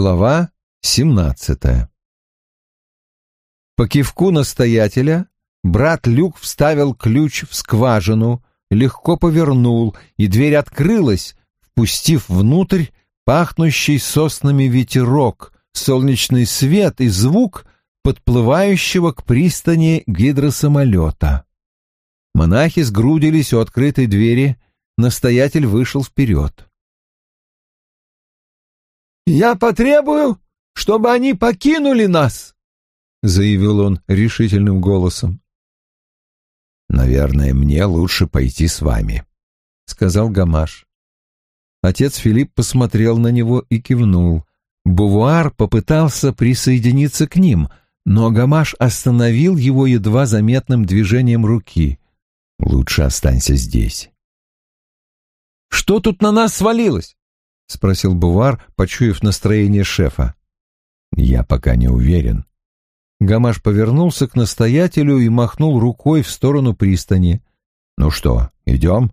Глава семнадцатая По кивку настоятеля брат Люк вставил ключ в скважину, легко повернул, и дверь открылась, впустив внутрь пахнущий соснами ветерок, солнечный свет и звук подплывающего к пристани гидросамолета. Монахи сгрудились у открытой двери, настоятель вышел вперед. «Я потребую, чтобы они покинули нас!» — заявил он решительным голосом. «Наверное, мне лучше пойти с вами», — сказал Гамаш. Отец Филипп посмотрел на него и кивнул. Бувуар попытался присоединиться к ним, но Гамаш остановил его едва заметным движением руки. «Лучше останься здесь». «Что тут на нас свалилось?» — спросил Бувар, почуяв настроение шефа. «Я пока не уверен». Гамаш повернулся к настоятелю и махнул рукой в сторону пристани. «Ну что, идем?»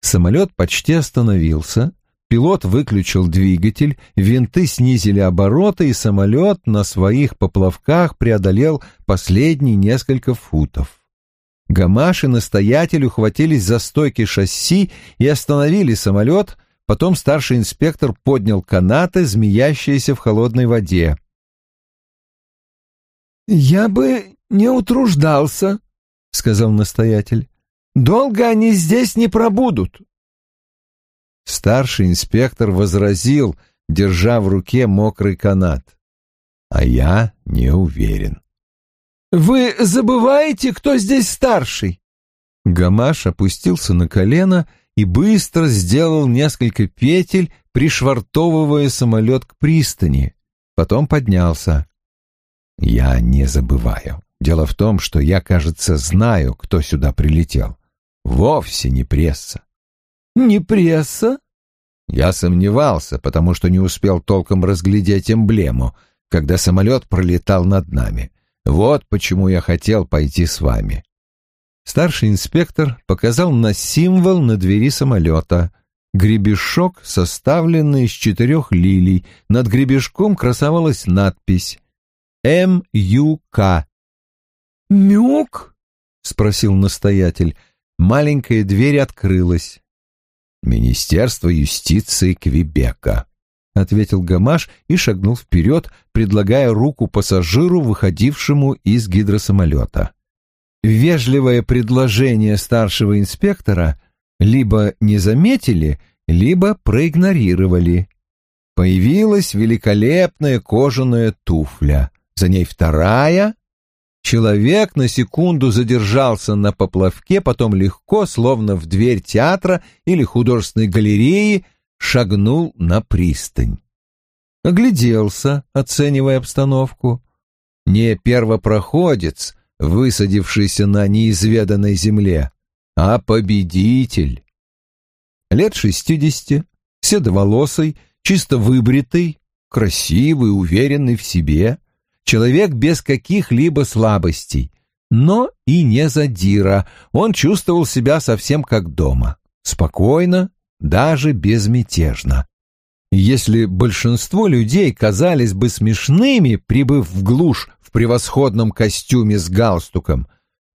Самолет почти остановился, пилот выключил двигатель, винты снизили обороты, и самолет на своих поплавках преодолел последние несколько футов. Гамаш и настоятель ухватились за стойки шасси и остановили самолет, потом старший инспектор поднял канаты, змеящиеся в холодной воде. «Я бы не утруждался», — сказал настоятель. Долго они здесь не пробудут. Старший инспектор возразил, держа в руке мокрый канат. А я не уверен. Вы забываете, кто здесь старший? Гамаш опустился на колено и быстро сделал несколько петель, пришвартовывая самолет к пристани. Потом поднялся. Я не забываю. Дело в том, что я, кажется, знаю, кто сюда прилетел. Вовсе не пресса. Не пресса? Я сомневался, потому что не успел толком разглядеть эмблему, когда самолет пролетал над нами. Вот почему я хотел пойти с вами. Старший инспектор показал на символ на двери самолета. Гребешок, составленный из четырех лилий. Над гребешком красовалась надпись «М.Ю.К». «Мюк?» — спросил настоятель маленькая дверь открылась. «Министерство юстиции Квебека», — ответил Гамаш и шагнул вперед, предлагая руку пассажиру, выходившему из гидросамолета. Вежливое предложение старшего инспектора либо не заметили, либо проигнорировали. Появилась великолепная кожаная туфля, за ней вторая, Человек на секунду задержался на поплавке, потом легко, словно в дверь театра или художественной галереи, шагнул на пристань. Огляделся, оценивая обстановку. Не первопроходец, высадившийся на неизведанной земле, а победитель. Лет шестидесяти, седоволосый, чисто выбритый, красивый, уверенный в себе — человек без каких-либо слабостей, но и не задира, он чувствовал себя совсем как дома, спокойно, даже безмятежно. Если большинство людей казались бы смешными, прибыв в глушь превосходном костюме с галстуком,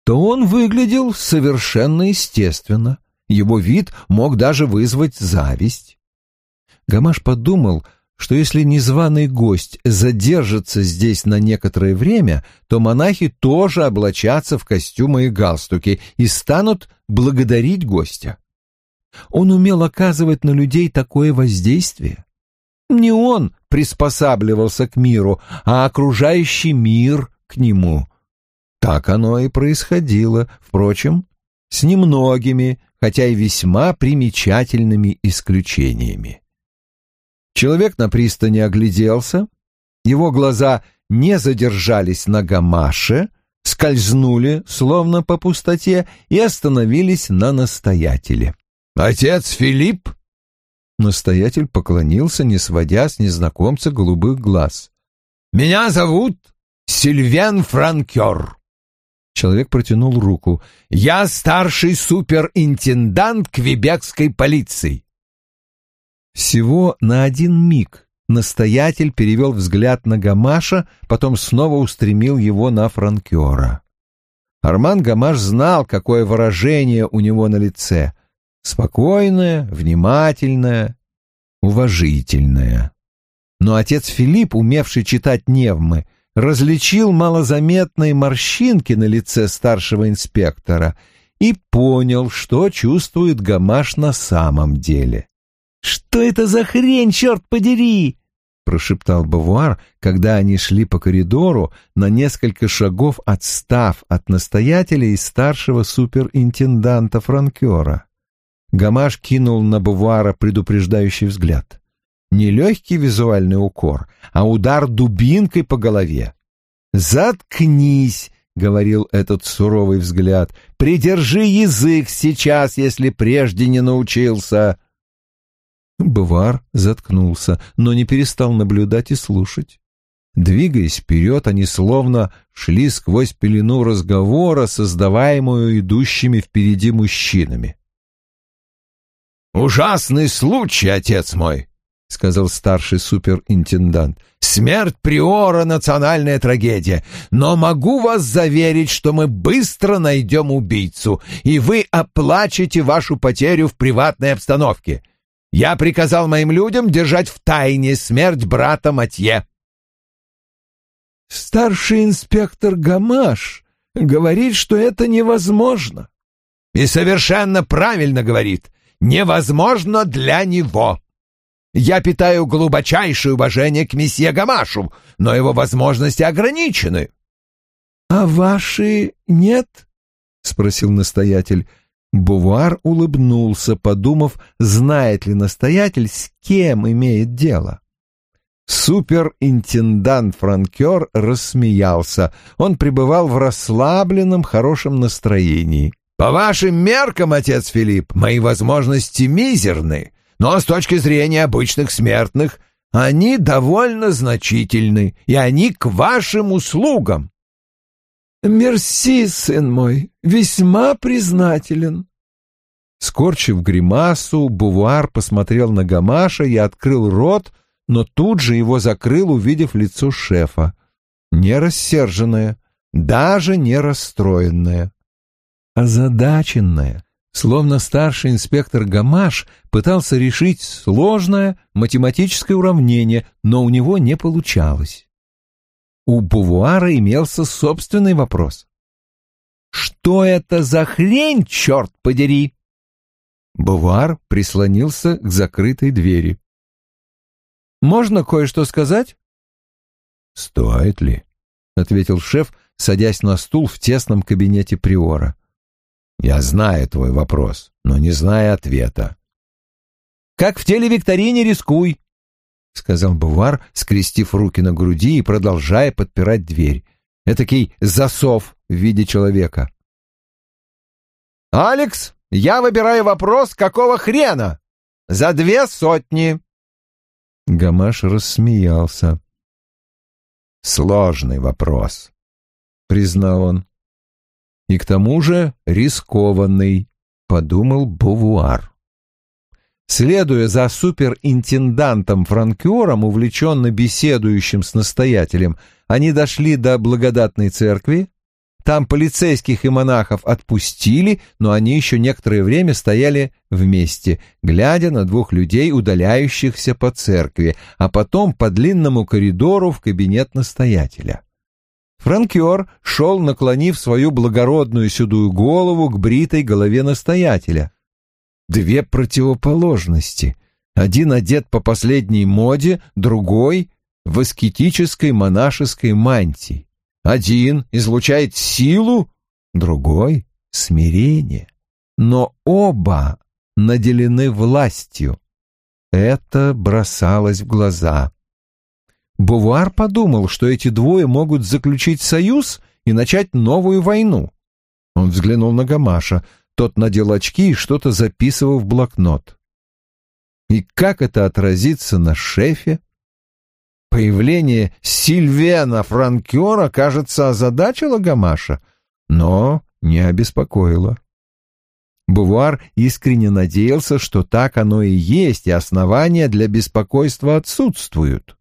то он выглядел совершенно естественно. Его вид мог даже вызвать зависть. Гамаш подумал, что если незваный гость задержится здесь на некоторое время, то монахи тоже облачатся в костюмы и галстуки и станут благодарить гостя. Он умел оказывать на людей такое воздействие. Не он приспосабливался к миру, а окружающий мир к нему. Так оно и происходило, впрочем, с немногими, хотя и весьма примечательными исключениями. Человек на пристани огляделся, его глаза не задержались на гамаше, скользнули, словно по пустоте, и остановились на настоятеле. «Отец Филипп?» Настоятель поклонился, не сводя с незнакомца голубых глаз. «Меня зовут Сильвен Франкер». Человек протянул руку. «Я старший суперинтендант квебекской полиции. Всего на один миг настоятель перевел взгляд на Гамаша, потом снова устремил его на франкера. Арман Гамаш знал, какое выражение у него на лице. Спокойное, внимательное, уважительное. Но отец Филипп, умевший читать невмы, различил малозаметные морщинки на лице старшего инспектора и понял, что чувствует Гамаш на самом деле. «Что это за хрень, черт подери?» — прошептал Бавуар, когда они шли по коридору, на несколько шагов отстав от настоятеля и старшего суперинтенданта Франкера. Гамаш кинул на Бавуара предупреждающий взгляд. Не легкий визуальный укор, а удар дубинкой по голове. «Заткнись!» — говорил этот суровый взгляд. «Придержи язык сейчас, если прежде не научился!» Бавар заткнулся, но не перестал наблюдать и слушать. Двигаясь вперед, они словно шли сквозь пелену разговора, создаваемую идущими впереди мужчинами. «Ужасный случай, отец мой!» — сказал старший суперинтендант. «Смерть Приора — национальная трагедия, но могу вас заверить, что мы быстро найдем убийцу, и вы оплачете вашу потерю в приватной обстановке. Я приказал моим людям держать в тайне смерть брата Матье». «Старший инспектор Гамаш говорит, что это невозможно». «И совершенно правильно говорит. Невозможно для него». Я питаю глубочайшее уважение к месье Гамашу, но его возможности ограничены. — А ваши нет? — спросил настоятель. Бувар улыбнулся, подумав, знает ли настоятель, с кем имеет дело. Суперинтендант Франкер рассмеялся. Он пребывал в расслабленном, хорошем настроении. «По вашим меркам, отец Филипп, мои возможности мизерны но с точки зрения обычных смертных они довольно значительны, и они к вашим услугам. Мерси, сын мой, весьма признателен. Скорчив гримасу, Бувуар посмотрел на Гамаша и открыл рот, но тут же его закрыл, увидев лицо шефа. Не рассерженное, даже не расстроенное, озадаченное, словно старший инспектор Гамаш пытался решить сложное математическое уравнение, но у него не получалось. У Бувуара имелся собственный вопрос. «Что это за хрень, черт подери?» Бувуар прислонился к закрытой двери. «Можно кое-что сказать?» «Стоит ли?» — ответил шеф, садясь на стул в тесном кабинете Приора. Я знаю твой вопрос, но не знаю ответа. Как в телевикторине рискуй, сказал Бувар, скрестив руки на груди и продолжая подпирать дверь. Этакий засов в виде человека. «Алекс, я выбираю вопрос, какого хрена? За две сотни!» Гамаш рассмеялся. «Сложный вопрос», — признал он и к тому же рискованный, подумал Бовуар. Следуя за суперинтендантом Франкером, увлеченно беседующим с настоятелем, они дошли до благодатной церкви. Там полицейских и монахов отпустили, но они еще некоторое время стояли вместе, глядя на двух людей, удаляющихся по церкви, а потом по длинному коридору в кабинет настоятеля. Франкер шел, наклонив свою благородную седую голову к бритой голове настоятеля. Две противоположности. Один одет по последней моде, другой — в аскетической монашеской мантии. Один излучает силу, другой — смирение. Но оба наделены властью. Это бросалось в глаза. Бувар подумал, что эти двое могут заключить союз и начать новую войну. Он взглянул на Гамаша. Тот надел очки и что-то записывал в блокнот. И как это отразится на шефе? Появление Сильвена Франкера, кажется, озадачило Гамаша, но не обеспокоило. Бувар искренне надеялся, что так оно и есть, и основания для беспокойства отсутствуют.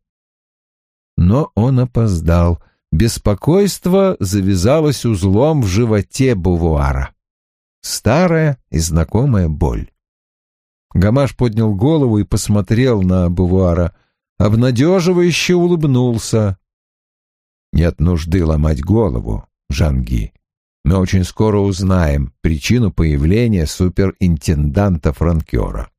Но он опоздал. Беспокойство завязалось узлом в животе Бувуара. Старая и знакомая боль. Гамаш поднял голову и посмотрел на Бувуара, обнадеживающе улыбнулся. «Нет нужды ломать голову, Жанги. Мы очень скоро узнаем причину появления суперинтенданта-франкера.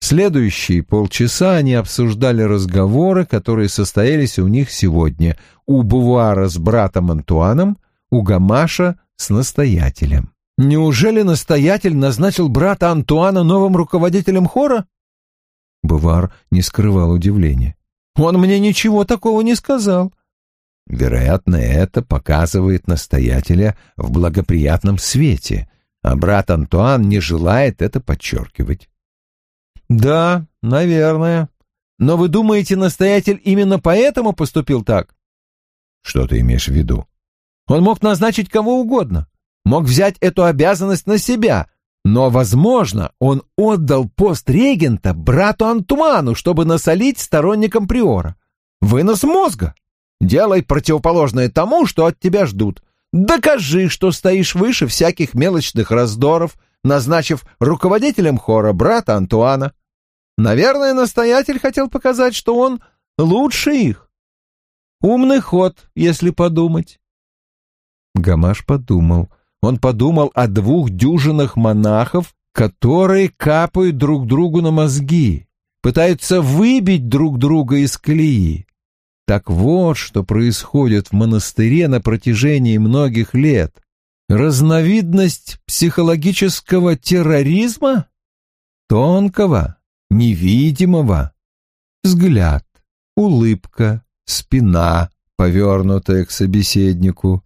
Следующие полчаса они обсуждали разговоры, которые состоялись у них сегодня, у Бувара с братом Антуаном, у Гамаша с настоятелем. «Неужели настоятель назначил брата Антуана новым руководителем хора?» Бувар не скрывал удивления. «Он мне ничего такого не сказал. Вероятно, это показывает настоятеля в благоприятном свете, а брат Антуан не желает это подчеркивать. «Да, наверное. Но вы думаете, настоятель именно поэтому поступил так?» «Что ты имеешь в виду?» «Он мог назначить кого угодно, мог взять эту обязанность на себя, но, возможно, он отдал пост регента брату Антуану, чтобы насолить сторонникам приора. Вынос мозга!» Делай противоположное тому, что от тебя ждут. Докажи, что стоишь выше всяких мелочных раздоров, назначив руководителем хора брата Антуана. Наверное, настоятель хотел показать, что он лучше их. Умный ход, если подумать. Гамаш подумал. Он подумал о двух дюжинах монахов, которые капают друг другу на мозги, пытаются выбить друг друга из колеи. Так вот, что происходит в монастыре на протяжении многих лет. Разновидность психологического терроризма? Тонкого, невидимого. Взгляд, улыбка, спина, повернутая к собеседнику.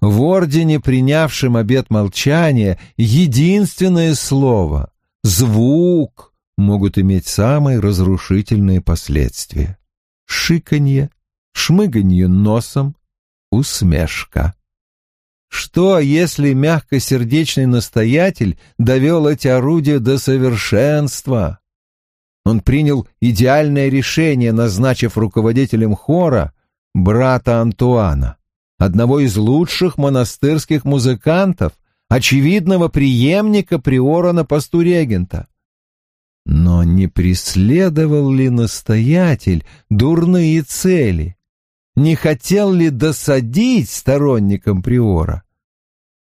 В ордене, принявшем обет молчания, единственное слово, звук могут иметь самые разрушительные последствия шиканье, шмыганье носом, усмешка. Что, если мягкосердечный настоятель довел эти орудия до совершенства? Он принял идеальное решение, назначив руководителем хора брата Антуана, одного из лучших монастырских музыкантов, очевидного преемника приора на посту регента. Но не преследовал ли настоятель дурные цели? Не хотел ли досадить сторонникам приора?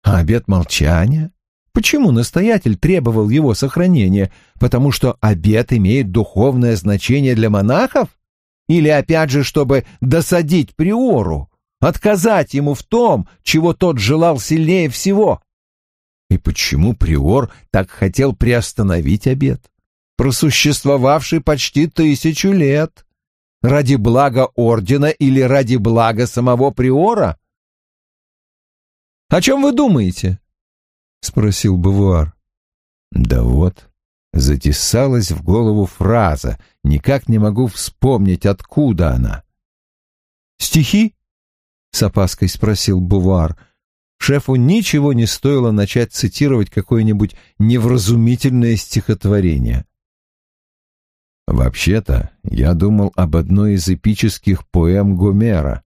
А обет молчания? Почему настоятель требовал его сохранения? Потому что обет имеет духовное значение для монахов? Или опять же, чтобы досадить приору, отказать ему в том, чего тот желал сильнее всего? И почему приор так хотел приостановить обет? просуществовавший почти тысячу лет. Ради блага ордена или ради блага самого приора? «О чем вы думаете?» — спросил Бавуар. «Да вот, затесалась в голову фраза, никак не могу вспомнить, откуда она». «Стихи?» — с опаской спросил Бувар. Шефу ничего не стоило начать цитировать какое-нибудь невразумительное стихотворение. Вообще-то, я думал об одной из эпических поэм Гомера.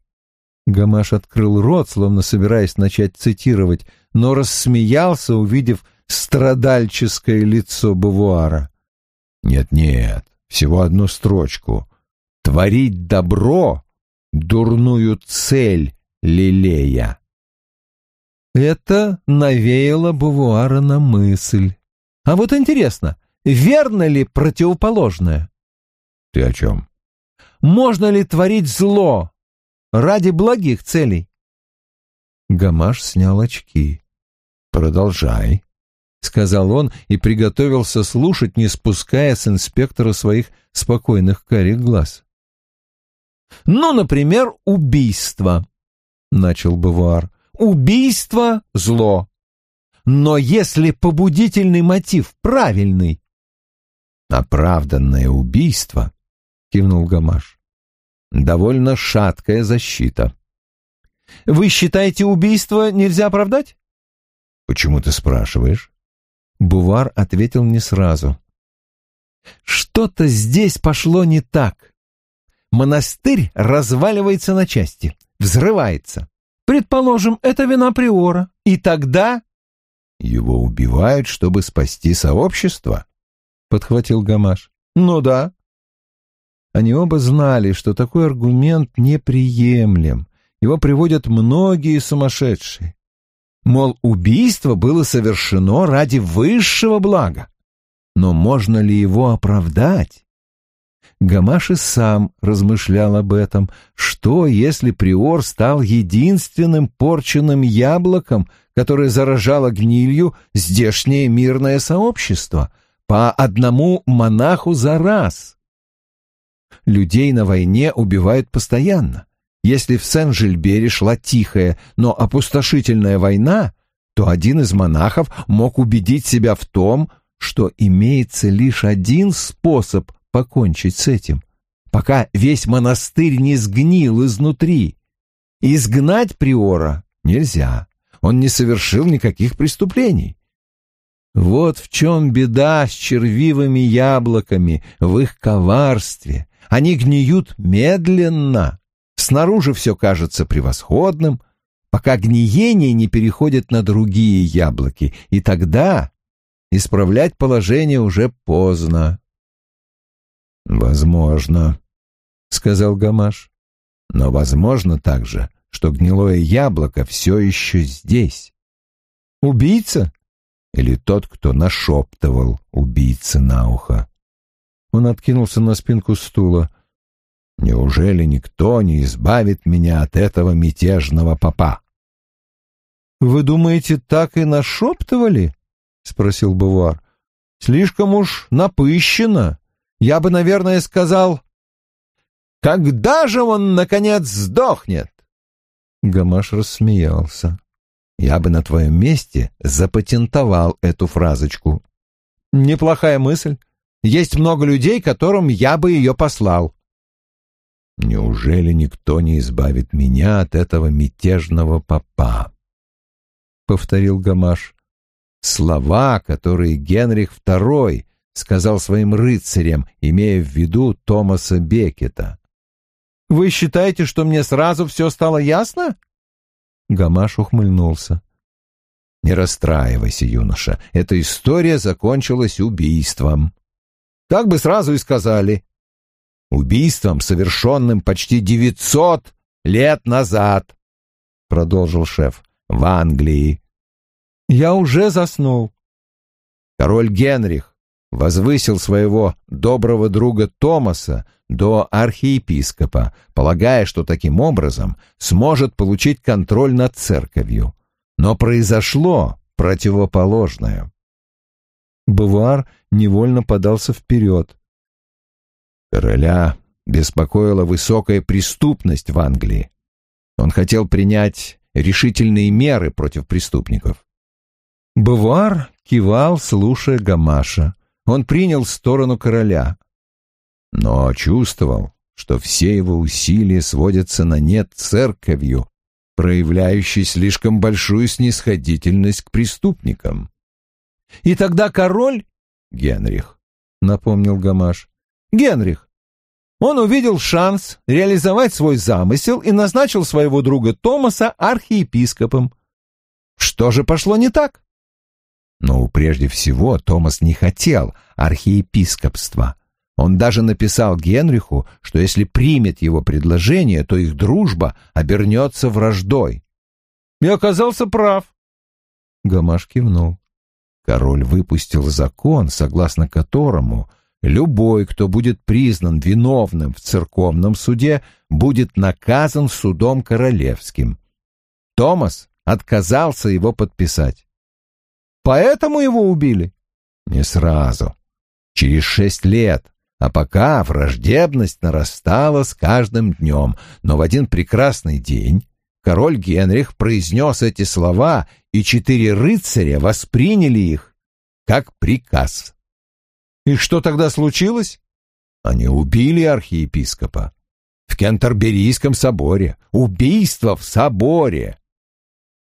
Гамаш открыл рот, словно собираясь начать цитировать, но рассмеялся, увидев страдальческое лицо Бавуара. Нет-нет, всего одну строчку. Творить добро, дурную цель лелея. Это навеяло Бавуара на мысль. А вот интересно, верно ли противоположное? Ты о чем? Можно ли творить зло ради благих целей? Гамаш снял очки. Продолжай, сказал он и приготовился слушать, не спуская с инспектора своих спокойных карих глаз. Ну, например, убийство, начал Бавуар. Убийство — зло. Но если побудительный мотив правильный, оправданное убийство кивнул Гамаш. Довольно шаткая защита. Вы считаете, убийство нельзя оправдать? Почему ты спрашиваешь? Бувар ответил не сразу. «Что-то здесь пошло не так. Монастырь разваливается на части, взрывается. Предположим, это вина Приора. И тогда...» «Его убивают, чтобы спасти сообщество?» — подхватил Гамаш. «Ну да». Они оба знали, что такой аргумент неприемлем. Его приводят многие сумасшедшие. Мол, убийство было совершено ради высшего блага. Но можно ли его оправдать? Гамаш и сам размышлял об этом. Что, если приор стал единственным порченным яблоком, которое заражало гнилью здешнее мирное сообщество, по одному монаху за раз? Людей на войне убивают постоянно. Если в Сен-Жильбере шла тихая, но опустошительная война, то один из монахов мог убедить себя в том, что имеется лишь один способ покончить с этим, пока весь монастырь не сгнил изнутри. Изгнать приора нельзя, он не совершил никаких преступлений. Вот в чем беда с червивыми яблоками, в их коварстве. Они гниют медленно, Снаружи все кажется превосходным, пока гниение не переходит на другие яблоки, и тогда исправлять положение уже поздно. «Возможно», — сказал Гамаш, — «но возможно также, что гнилое яблоко все еще здесь». «Убийца?» Или тот, кто нашептывал убийце на ухо. Он откинулся на спинку стула. Неужели никто не избавит меня от этого мятежного попа? «Вы думаете, так и нашептывали?» — спросил Бувар. «Слишком уж напыщенно. Я бы, наверное, сказал, «Когда же он, наконец, сдохнет?» Гамаш рассмеялся. «Я бы на твоем месте запатентовал эту фразочку». «Неплохая мысль. Есть много людей, которым я бы ее послал». Неужели никто не избавит меня от этого мятежного попа? Повторил Гамаш. Слова, которые Генрих II сказал своим рыцарям, имея в виду Томаса Бекета. Вы считаете, что мне сразу все стало ясно? Гамаш ухмыльнулся. Не расстраивайся, юноша. Эта история закончилась убийством. Так бы сразу и сказали, убийством, совершенным почти девятьсот лет назад, — продолжил шеф, — в Англии. Я уже заснул. Король Генрих возвысил своего доброго друга Томаса до архиепископа, полагая, что таким образом сможет получить контроль над церковью. Но произошло противоположное. Бувар невольно подался вперед. Короля беспокоила высокая преступность в Англии. Он хотел принять решительные меры против преступников. Бувар кивал, слушая Гамаша. Он принял сторону короля. Но чувствовал, что все его усилия сводятся на нет церковью, проявляющей слишком большую снисходительность к преступникам. «И тогда король...» — Генрих, — напомнил Гамаш. Генрих. Он увидел шанс реализовать свой замысел и назначил своего друга Томаса архиепископом. Что же пошло не так? Ну, прежде всего, Томас не хотел архиепископства. Он даже написал Генриху, что если примет его предложение, то их дружба обернется враждой. И оказался прав. Гамаш кивнул. Король выпустил закон, согласно которому Любой, кто будет признан виновным в церковном суде, будет наказан судом королевским. Томас отказался его подписать. Поэтому его убили? Не сразу. Через шесть лет. А пока враждебность нарастала с каждым днем. Но в один прекрасный день король Генрих произнес эти слова, и четыре рыцаря восприняли их как приказ. И что тогда случилось? Они убили архиепископа. В Кентерберийском соборе. Убийство в соборе.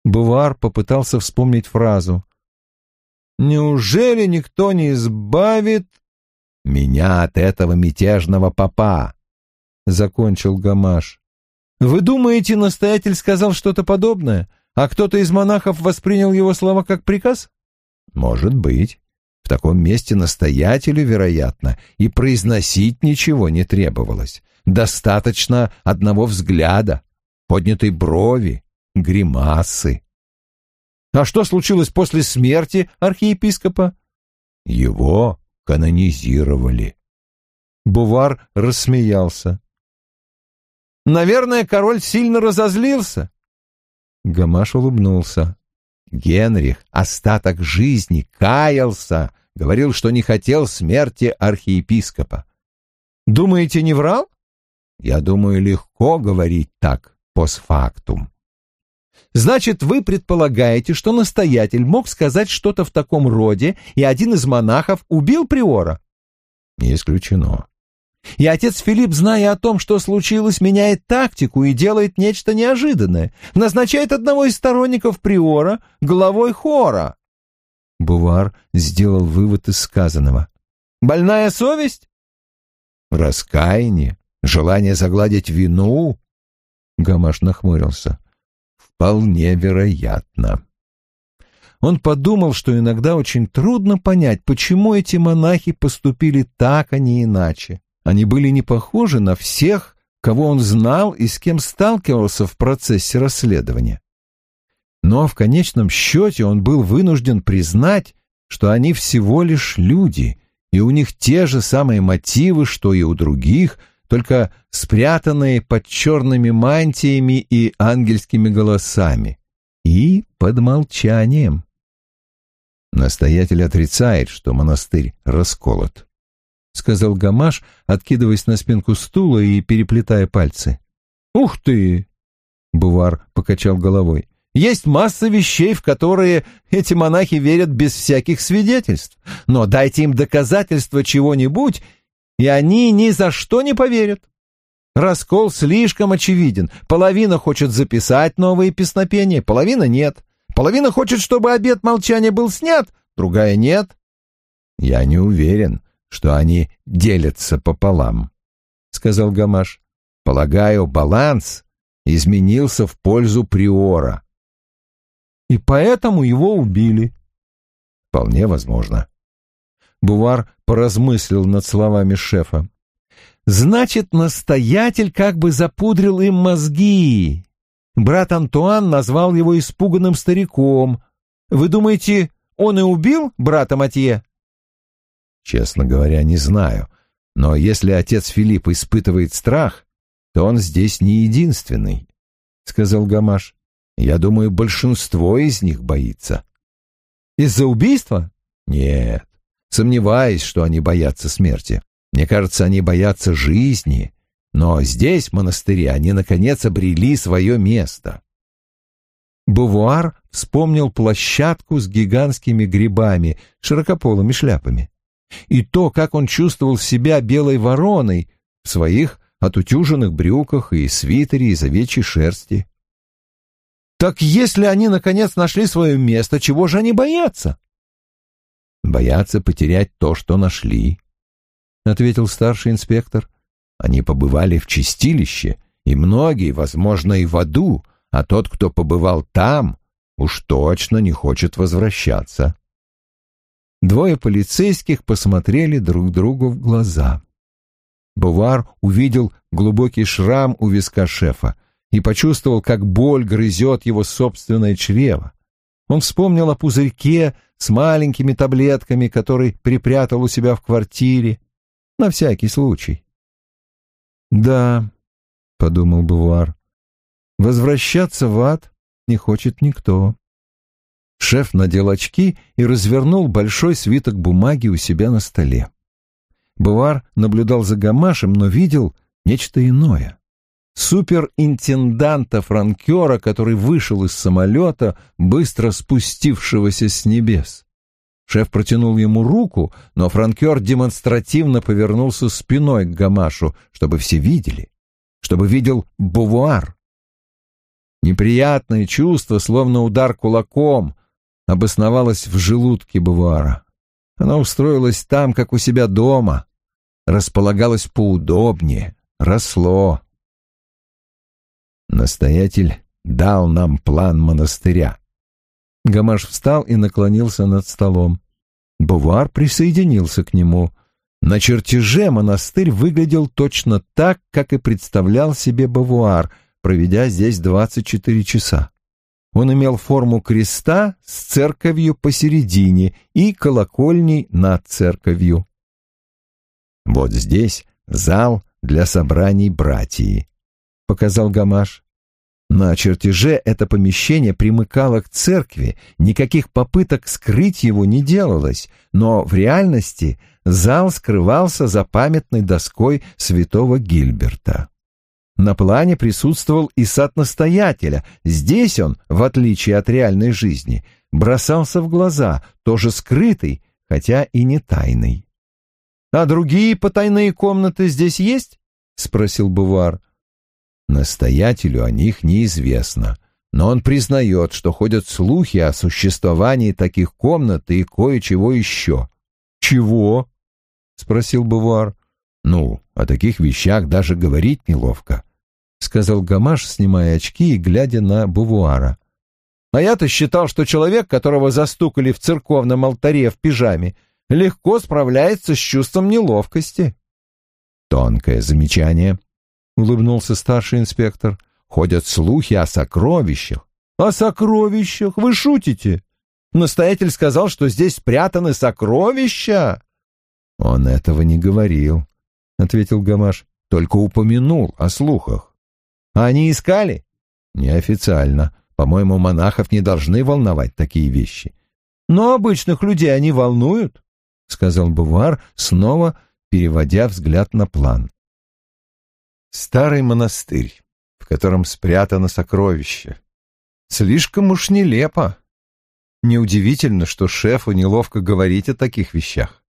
Бувар попытался вспомнить фразу. Неужели никто не избавит меня от этого мятежного папа? Закончил Гамаш. Вы думаете, настоятель сказал что-то подобное, а кто-то из монахов воспринял его слова как приказ? Может быть. В таком месте настоятелю, вероятно, и произносить ничего не требовалось. Достаточно одного взгляда, поднятой брови, гримасы. А что случилось после смерти архиепископа? Его канонизировали. Бувар рассмеялся. Наверное, король сильно разозлился. Гамаш улыбнулся. Генрих остаток жизни каялся, говорил, что не хотел смерти архиепископа. Думаете, не врал? Я думаю, легко говорить так, постфактум. Значит, вы предполагаете, что настоятель мог сказать что-то в таком роде, и один из монахов убил приора? Не исключено. И отец Филипп, зная о том, что случилось, меняет тактику и делает нечто неожиданное. Назначает одного из сторонников приора главой хора. Бувар сделал вывод из сказанного. Больная совесть? Раскаяние, желание загладить вину. Гамаш нахмурился. Вполне вероятно. Он подумал, что иногда очень трудно понять, почему эти монахи поступили так, а не иначе. Они были не похожи на всех, кого он знал и с кем сталкивался в процессе расследования. Но в конечном счете он был вынужден признать, что они всего лишь люди, и у них те же самые мотивы, что и у других, только спрятанные под черными мантиями и ангельскими голосами, и под молчанием. Настоятель отрицает, что монастырь расколот. — сказал Гамаш, откидываясь на спинку стула и переплетая пальцы. «Ух ты!» — Бувар покачал головой. «Есть масса вещей, в которые эти монахи верят без всяких свидетельств. Но дайте им доказательства чего-нибудь, и они ни за что не поверят. Раскол слишком очевиден. Половина хочет записать новые песнопения, половина нет. Половина хочет, чтобы обет молчания был снят, другая нет». «Я не уверен», что они делятся пополам, — сказал Гамаш. Полагаю, баланс изменился в пользу Приора. И поэтому его убили. Вполне возможно. Бувар поразмыслил над словами шефа. Значит, настоятель как бы запудрил им мозги. Брат Антуан назвал его испуганным стариком. Вы думаете, он и убил брата Матье? Честно говоря, не знаю. Но если отец Филипп испытывает страх, то он здесь не единственный, — сказал Гамаш. Я думаю, большинство из них боится. Из-за убийства? Нет. Сомневаюсь, что они боятся смерти. Мне кажется, они боятся жизни. Но здесь, в монастыре, они, наконец, обрели свое место. Бувуар вспомнил площадку с гигантскими грибами, широкополыми шляпами и то, как он чувствовал себя белой вороной в своих отутюженных брюках и свитере из овечьей шерсти. Так если они, наконец, нашли свое место, чего же они боятся? Боятся потерять то, что нашли, — ответил старший инспектор. Они побывали в чистилище, и многие, возможно, и в аду, а тот, кто побывал там, уж точно не хочет возвращаться. Двое полицейских посмотрели друг другу в глаза. Бувар увидел глубокий шрам у виска шефа и почувствовал, как боль грызет его собственное чрево. Он вспомнил о пузырьке с маленькими таблетками, который припрятал у себя в квартире, на всякий случай. «Да», — подумал Бувар, — «возвращаться в ад не хочет никто». Шеф надел очки и развернул большой свиток бумаги у себя на столе. Бувар наблюдал за Гамашем, но видел нечто иное. Суперинтенданта-франкера, который вышел из самолета, быстро спустившегося с небес. Шеф протянул ему руку, но франкер демонстративно повернулся спиной к Гамашу, чтобы все видели, чтобы видел Бувуар. Неприятное чувство, словно удар кулаком, обосновалась в желудке Бавуара. Она устроилась там, как у себя дома, располагалась поудобнее, росло. Настоятель дал нам план монастыря. Гамаш встал и наклонился над столом. Бувар присоединился к нему. На чертеже монастырь выглядел точно так, как и представлял себе Бавуар, проведя здесь двадцать четыре часа. Он имел форму креста с церковью посередине и колокольней над церковью. «Вот здесь зал для собраний братьи», — показал Гамаш. На чертеже это помещение примыкало к церкви, никаких попыток скрыть его не делалось, но в реальности зал скрывался за памятной доской святого Гильберта. На плане присутствовал и сад настоятеля. Здесь он, в отличие от реальной жизни, бросался в глаза, тоже скрытый, хотя и не тайный. «А другие потайные комнаты здесь есть?» — спросил Бувар. Настоятелю о них неизвестно, но он признает, что ходят слухи о существовании таких комнат и кое-чего еще. «Чего?» — спросил Бувар. «Ну, о таких вещах даже говорить неловко», — сказал Гамаш, снимая очки и глядя на Бувуара. «А я-то считал, что человек, которого застукали в церковном алтаре в пижаме, легко справляется с чувством неловкости». «Тонкое замечание», — улыбнулся старший инспектор. «Ходят слухи о сокровищах». «О сокровищах? Вы шутите? Настоятель сказал, что здесь спрятаны сокровища?» «Он этого не говорил», — ответил Гамаш. «Только упомянул о слухах». «А они искали?» «Неофициально. По-моему, монахов не должны волновать такие вещи». «Но обычных людей они волнуют», — сказал Бувар, снова переводя взгляд на план. Старый монастырь, в котором спрятано сокровище. Слишком уж нелепо. Неудивительно, что шефу неловко говорить о таких вещах.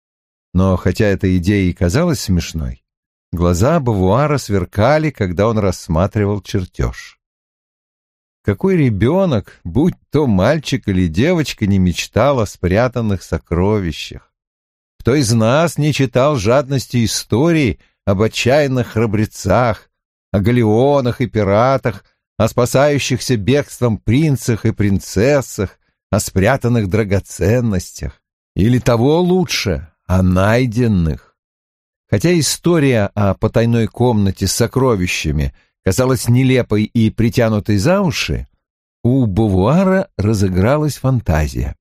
Но хотя эта идея и казалась смешной, глаза Бавуара сверкали, когда он рассматривал чертеж. Какой ребенок, будь то мальчик или девочка, не мечтал о спрятанных сокровищах? Кто из нас не читал жадности истории об отчаянных храбрецах, о галеонах и пиратах, о спасающихся бегством принцах и принцессах, о спрятанных драгоценностях, или того лучше, о найденных. Хотя история о потайной комнате с сокровищами казалась нелепой и притянутой за уши, у Бувуара разыгралась фантазия.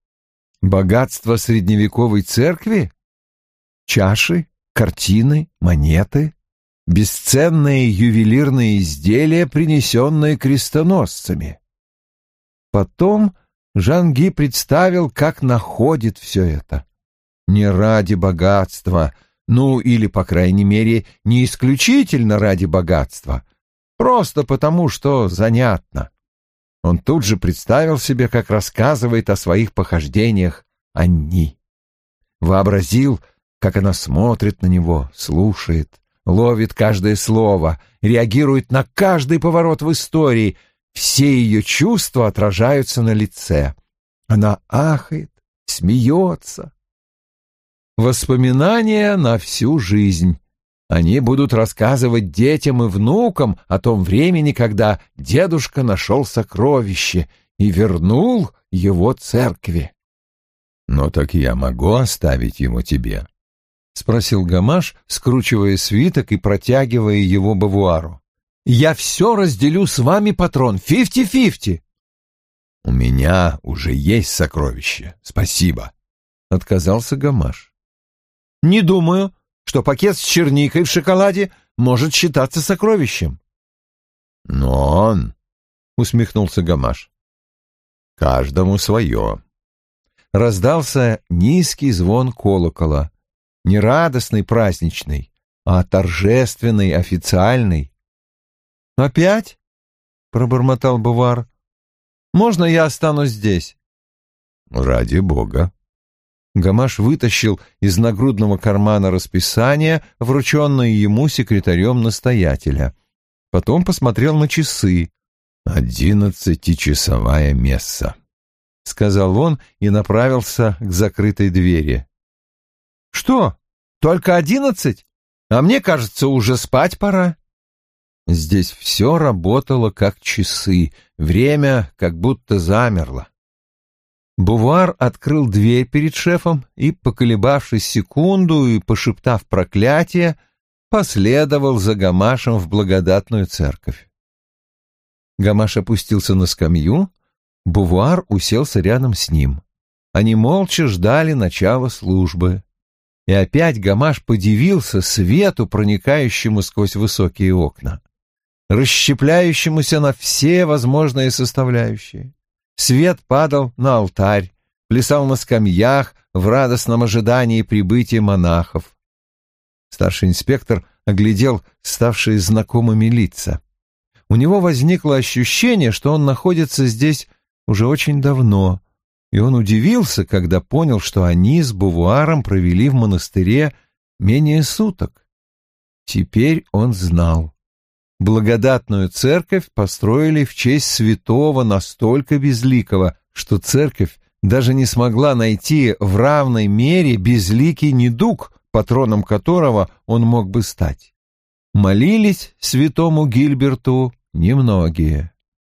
Богатство средневековой церкви? Чаши? картины, монеты, бесценные ювелирные изделия, принесенные крестоносцами. Потом Жанги представил, как находит все это. Не ради богатства, ну или, по крайней мере, не исключительно ради богатства, просто потому, что занятно. Он тут же представил себе, как рассказывает о своих похождениях Анни. Вообразил, как она смотрит на него, слушает, ловит каждое слово, реагирует на каждый поворот в истории. Все ее чувства отражаются на лице. Она ахает, смеется. Воспоминания на всю жизнь. Они будут рассказывать детям и внукам о том времени, когда дедушка нашел сокровище и вернул его церкви. «Но так я могу оставить его тебе», — спросил Гамаш, скручивая свиток и протягивая его Бавуару. «Я все разделю с вами, патрон, фифти-фифти!» «У меня уже есть сокровище, спасибо», — отказался Гамаш. «Не думаю, что пакет с черникой в шоколаде может считаться сокровищем». «Но он», — усмехнулся Гамаш, — «каждому свое». Раздался низкий звон колокола не радостный праздничный, а торжественный, официальный. «Опять?» — пробормотал Бувар. «Можно я останусь здесь?» «Ради бога». Гамаш вытащил из нагрудного кармана расписание, врученное ему секретарем настоятеля. Потом посмотрел на часы. «Одиннадцатичасовая месса». — сказал он и направился к закрытой двери. «Что, только одиннадцать? А мне кажется, уже спать пора». Здесь все работало как часы, время как будто замерло. Бувар открыл дверь перед шефом и, поколебавшись секунду и пошептав проклятие, последовал за Гамашем в благодатную церковь. Гамаш опустился на скамью, Бувар уселся рядом с ним. Они молча ждали начала службы. И опять Гамаш подивился свету, проникающему сквозь высокие окна, расщепляющемуся на все возможные составляющие. Свет падал на алтарь, плясал на скамьях в радостном ожидании прибытия монахов. Старший инспектор оглядел ставшие знакомыми лица. У него возникло ощущение, что он находится здесь уже очень давно, и он удивился, когда понял, что они с Бувуаром провели в монастыре менее суток. Теперь он знал благодатную церковь построили в честь святого настолько безликого, что церковь даже не смогла найти в равной мере безликий недуг, патроном которого он мог бы стать. Молились святому Гильберту немногие.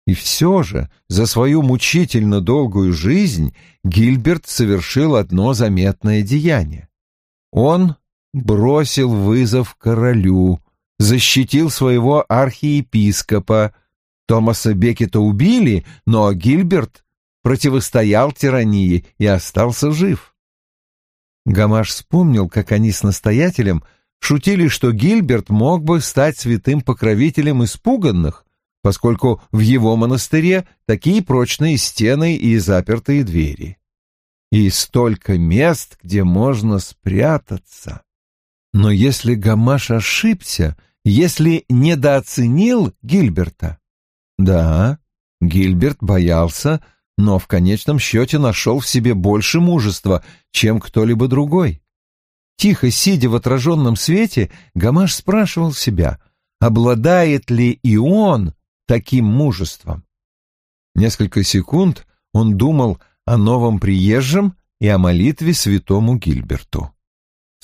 И все же за свою мучительно долгую жизнь Гильберт совершил одно заметное деяние. Он бросил вызов королю, защитил своего архиепископа. Томаса Бекета убили, но Гильберт противостоял тирании и остался жив. Гамаш вспомнил, как они с настоятелем шутили, что Гильберт мог бы стать святым покровителем испуганных, поскольку в его монастыре такие прочные стены и запертые двери. И столько мест, где можно спрятаться. Но если Гамаш ошибся, если недооценил Гильберта? Да, Гильберт боялся, но в конечном счете нашел в себе больше мужества, чем кто-либо другой. Тихо сидя в отраженном свете, Гамаш спрашивал себя, обладает ли и он таким мужеством. Несколько секунд он думал о новом приезжем и о молитве святому Гильберту.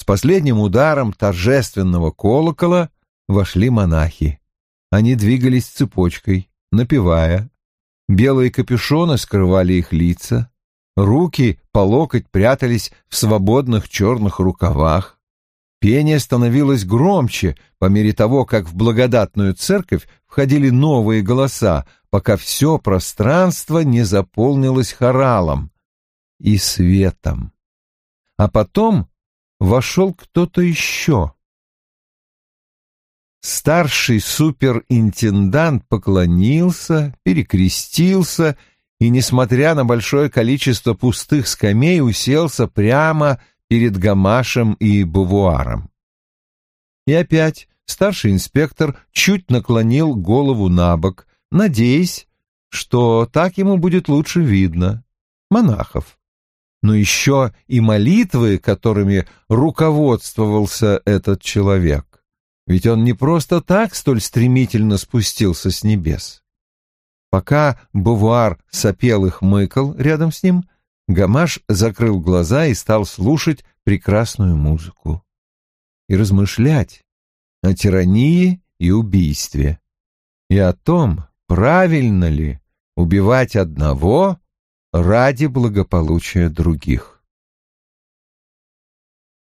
С последним ударом торжественного колокола вошли монахи. Они двигались цепочкой, напевая. Белые капюшоны скрывали их лица. Руки по локоть прятались в свободных черных рукавах. Пение становилось громче по мере того, как в благодатную церковь входили новые голоса, пока все пространство не заполнилось хоралом и светом. А потом вошел кто-то еще. Старший суперинтендант поклонился, перекрестился и, несмотря на большое количество пустых скамей, уселся прямо перед Гамашем и Бувуаром. И опять старший инспектор чуть наклонил голову на бок, надеясь, что так ему будет лучше видно. Монахов но еще и молитвы, которыми руководствовался этот человек. Ведь он не просто так столь стремительно спустился с небес. Пока Бувуар сопел и хмыкал рядом с ним, Гамаш закрыл глаза и стал слушать прекрасную музыку и размышлять о тирании и убийстве, и о том, правильно ли убивать одного ради благополучия других.